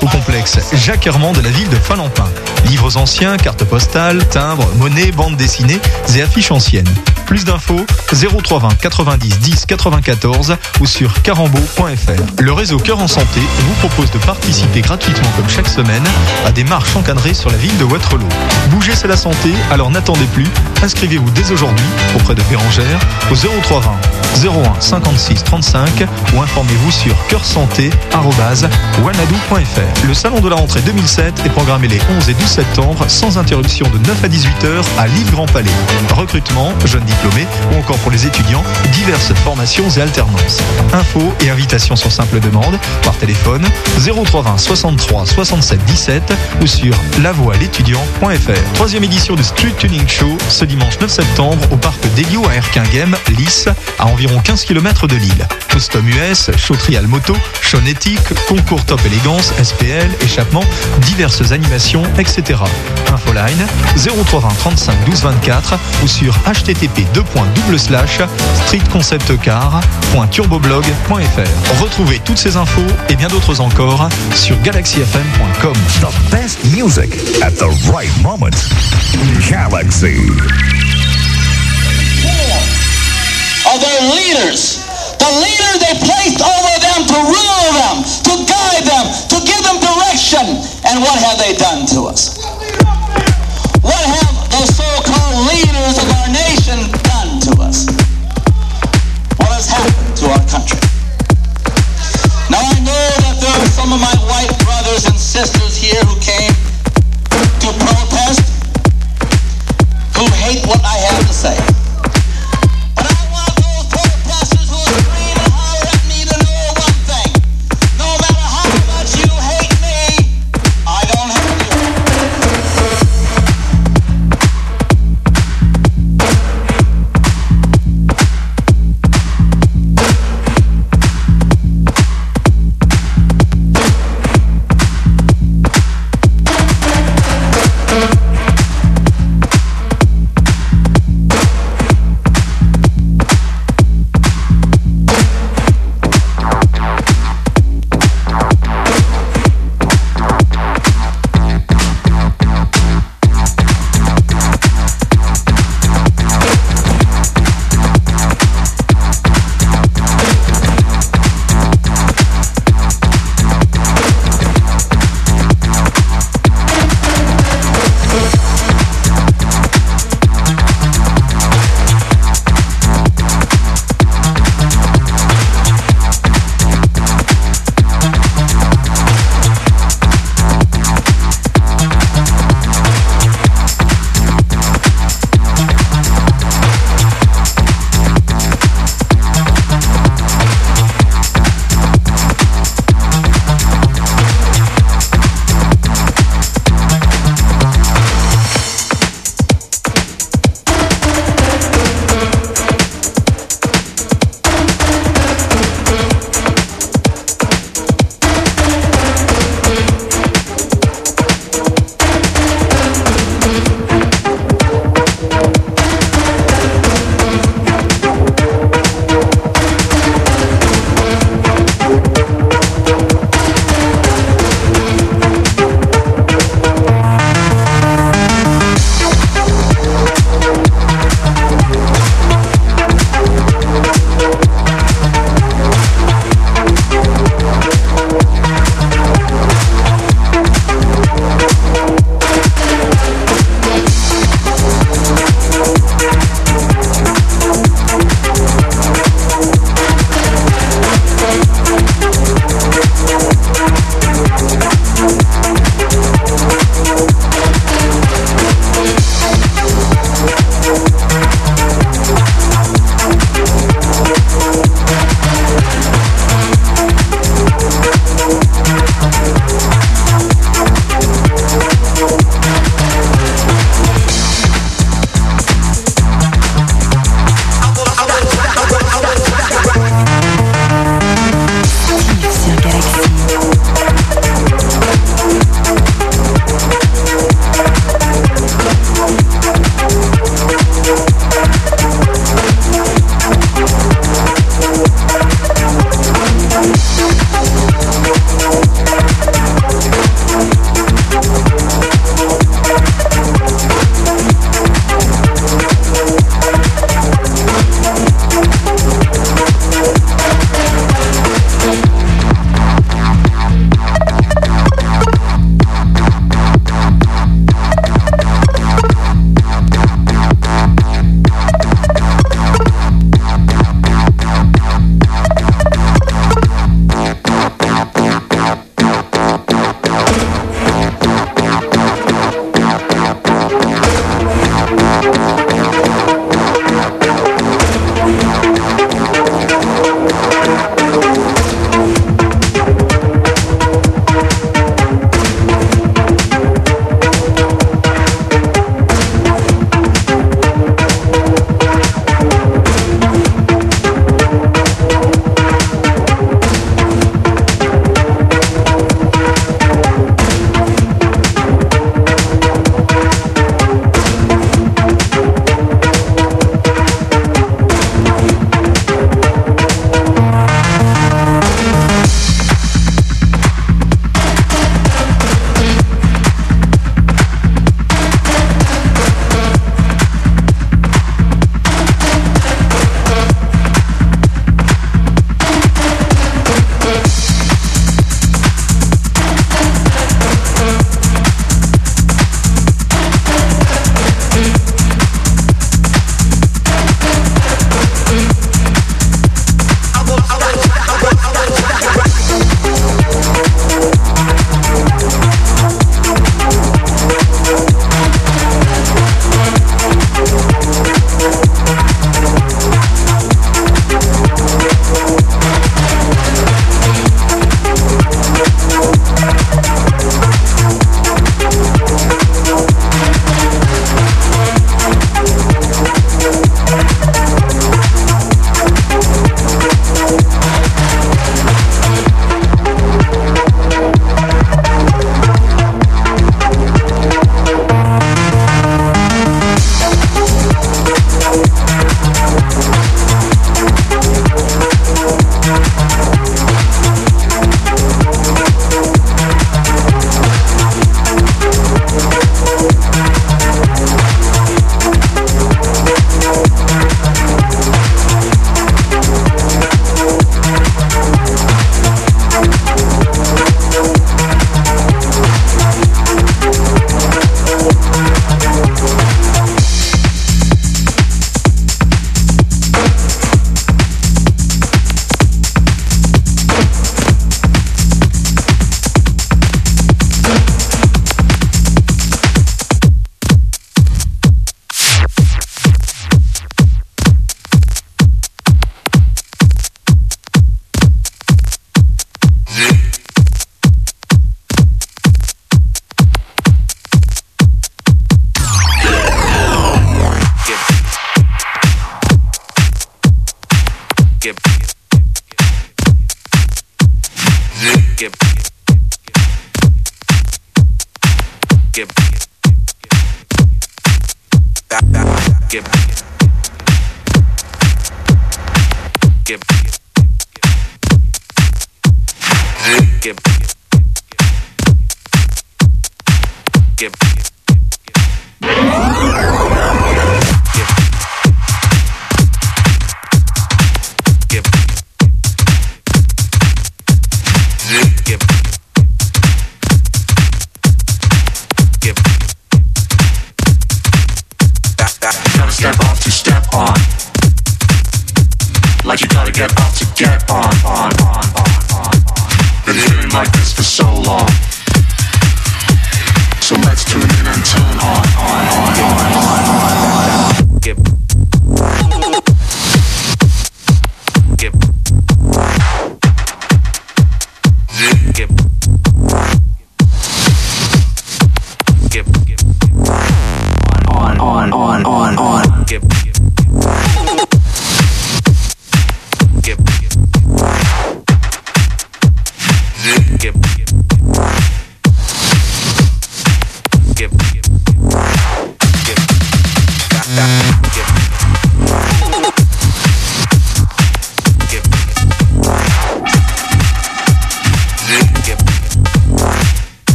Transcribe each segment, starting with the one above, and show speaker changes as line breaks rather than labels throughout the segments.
au complexe Jacques Hermand de la ville de Falampin. Livres anciens, cartes postales, timbres, monnaies, bandes dessinées et affiches anciennes. Plus d'infos 0320 90 10 94 ou sur carambeau.fr. Le réseau Cœur en Santé vous propose de participer gratuitement comme chaque semaine à des marches encadrées sur la ville de Waterloo. Bouger c'est la santé, alors n'attendez plus. Inscrivez-vous dès aujourd'hui auprès de Bérangère au 0320 01 56 35 ou informez-vous sur coeursanté.wanadou.fr. Le salon de la rentrée 2007 est programmé les 11 et 12 septembre sans interruption de 9 à 18 heures à Lille Grand Palais. Recrutement, jeunes ou encore pour les étudiants, diverses formations et alternances. Infos et invitations sur simple demande par téléphone 0320 63 67 17 ou sur lavoie-l'étudiant.fr. Troisième édition du Street Tuning Show ce dimanche 9 septembre au parc d'Elio à Erquinghem, Lys, à environ 15 km de Lille. Custom US, show trial moto, éthique, concours top élégance, SPL, échappement, diverses animations, etc. Infoline 0320 35 12 24 ou sur http streetconceptcar.turboblog.fr. Retrouvez toutes ces infos et bien d'autres encore sur galaxyfm.com.
The best music at the right moment. Galaxy.
Of their leaders. The leader they placed over them to rule them, to guide them, to give them direction. And what have they done to us? What have those so-called leaders of our nation us? What has happened to our country? Now I know that there are some of my white brothers and sisters here who came to protest, who hate what I have to say.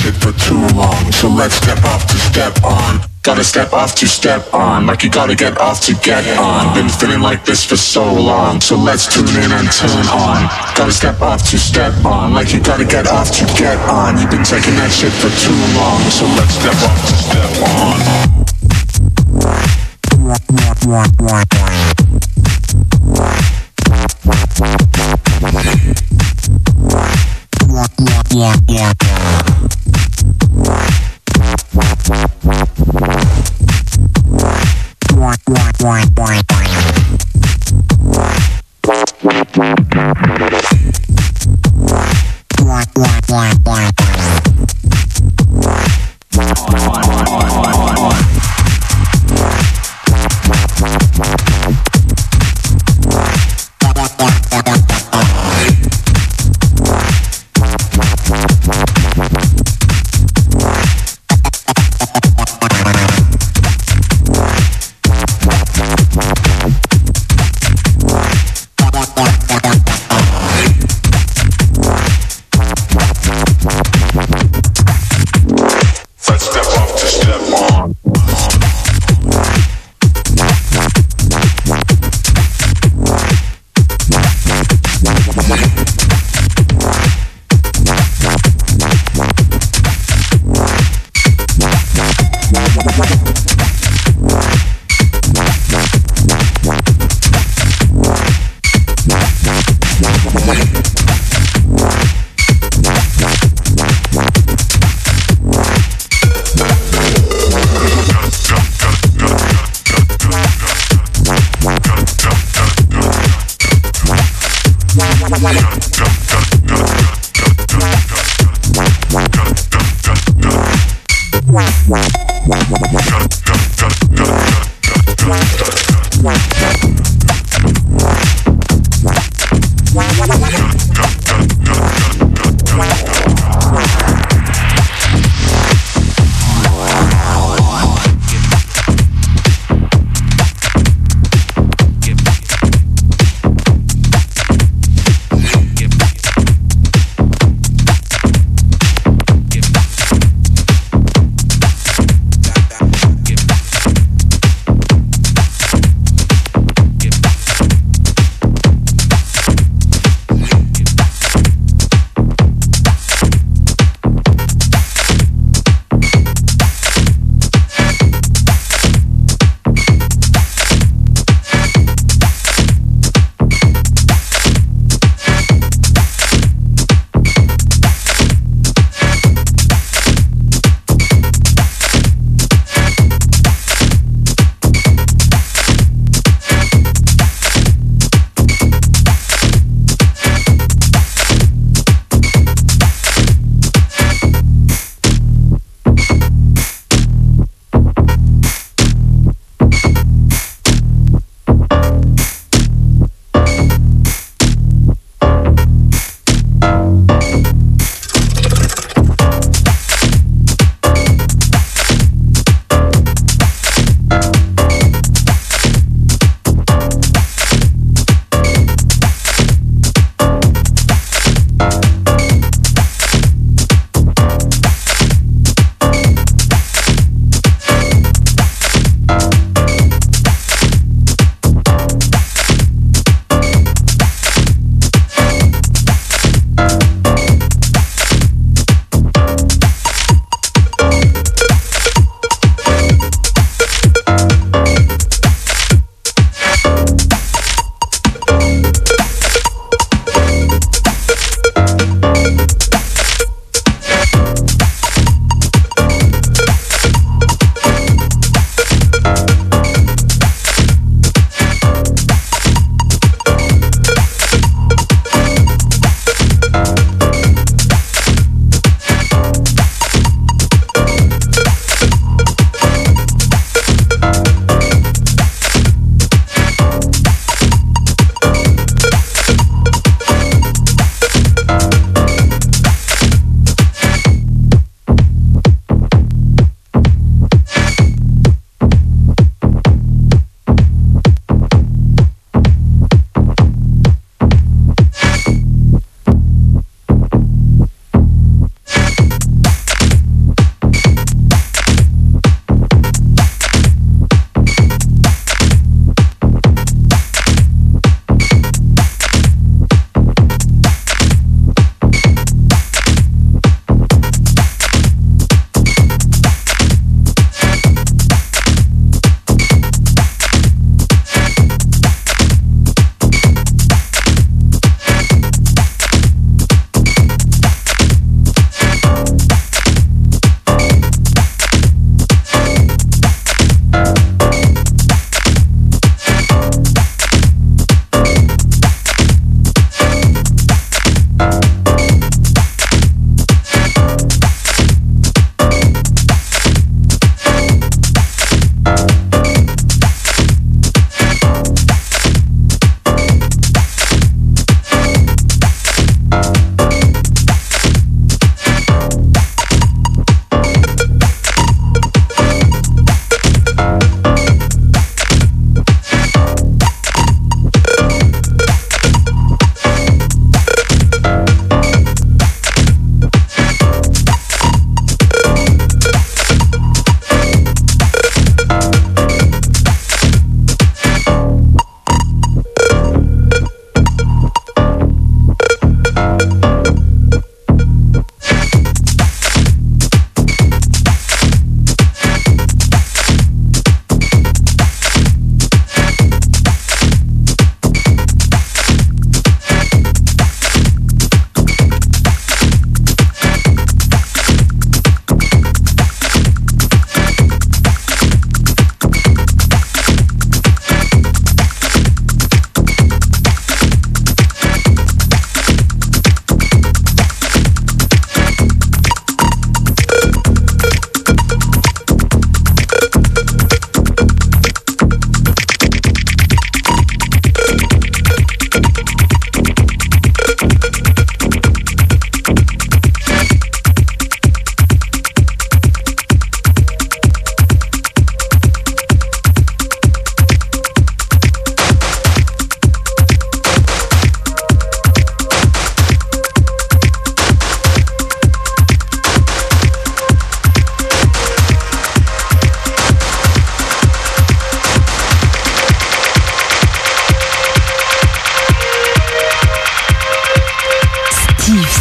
Shit for too long. So let's step off to step on. Gotta step off to step on. Like you gotta get off to get on. Been feeling like this for so long. So let's tune in and turn on. Gotta step off to step on. Like you gotta get off to get on. You've been taking that shit for too long. So let's step off to step on. Yeah, yeah. Bye.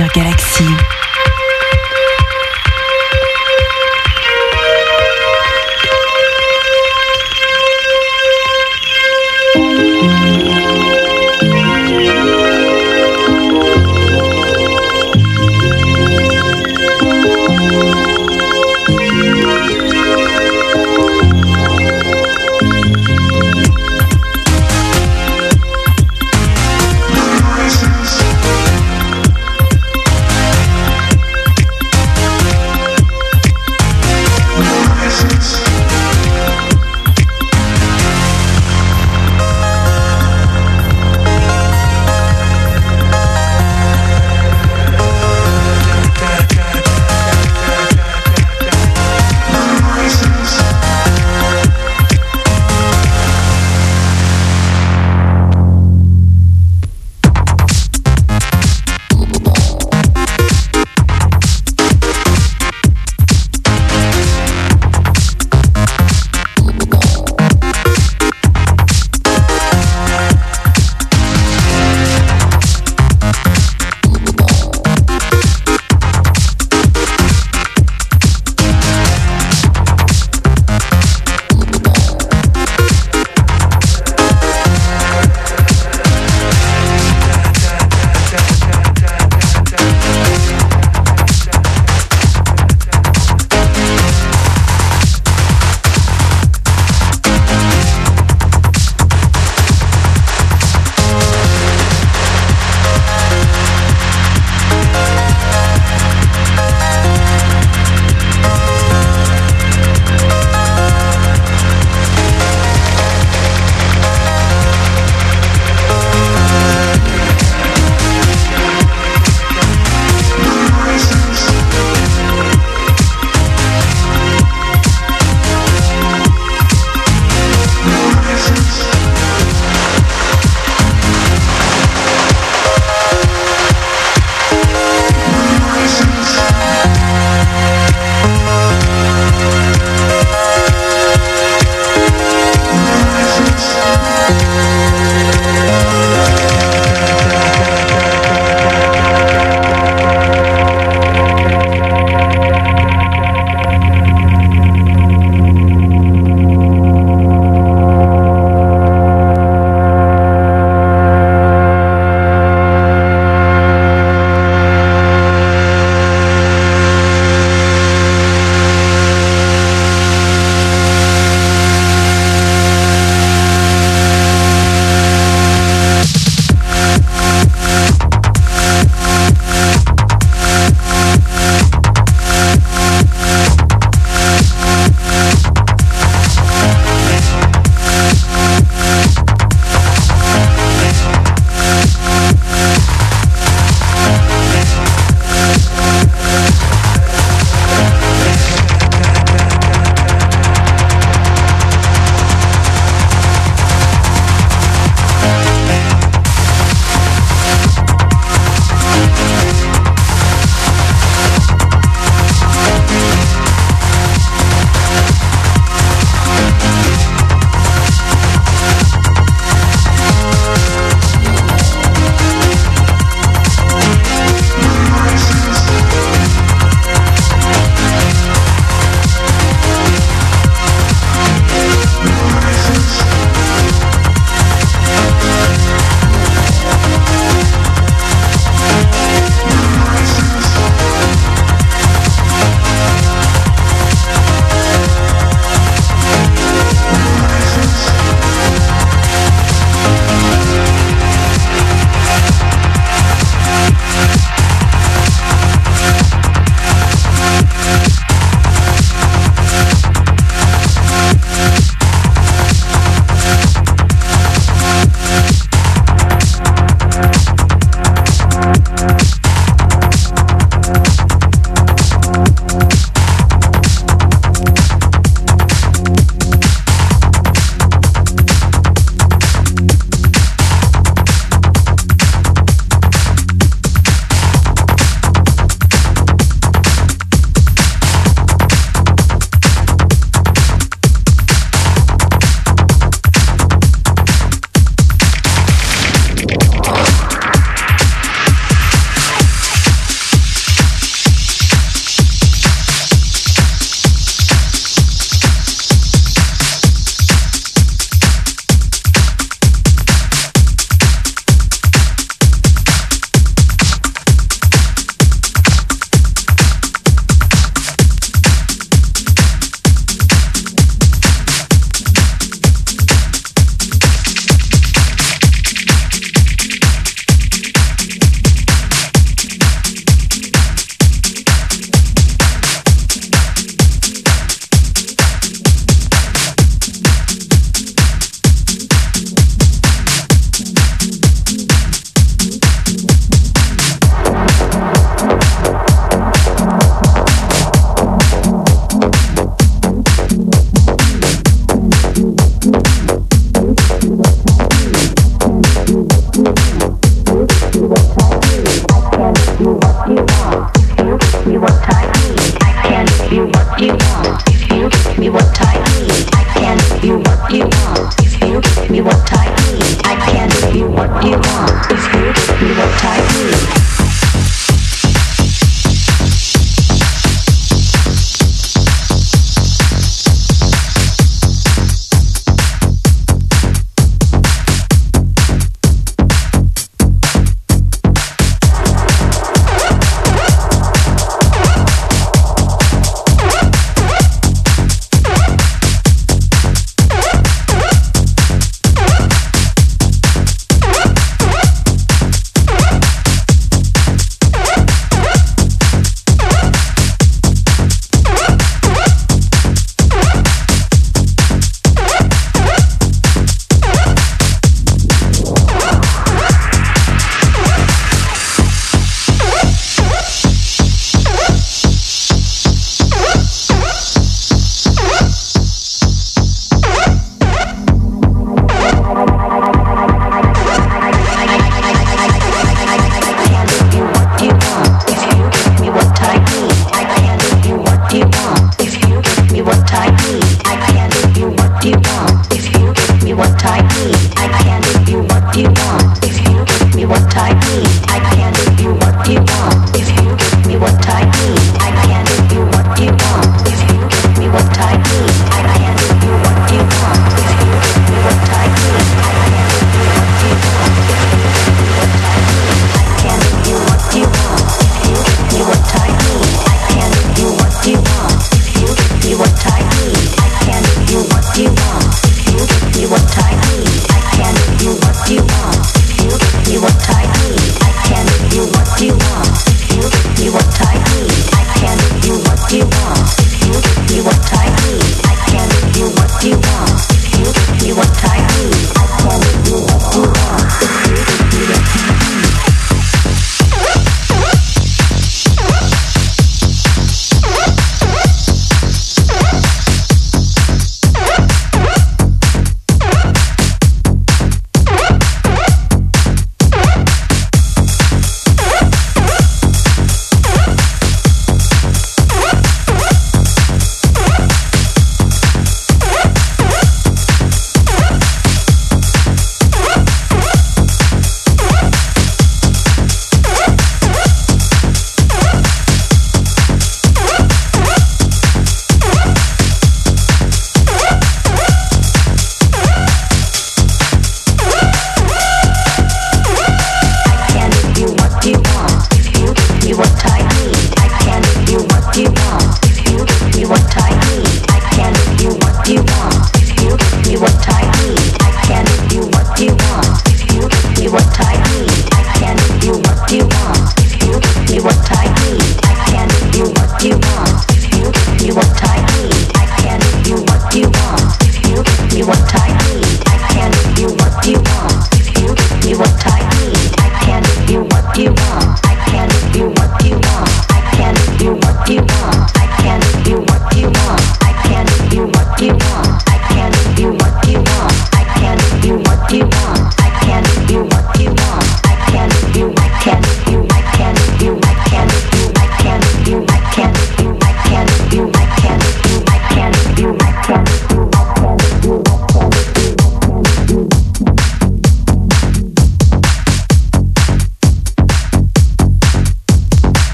Sur Galaxy.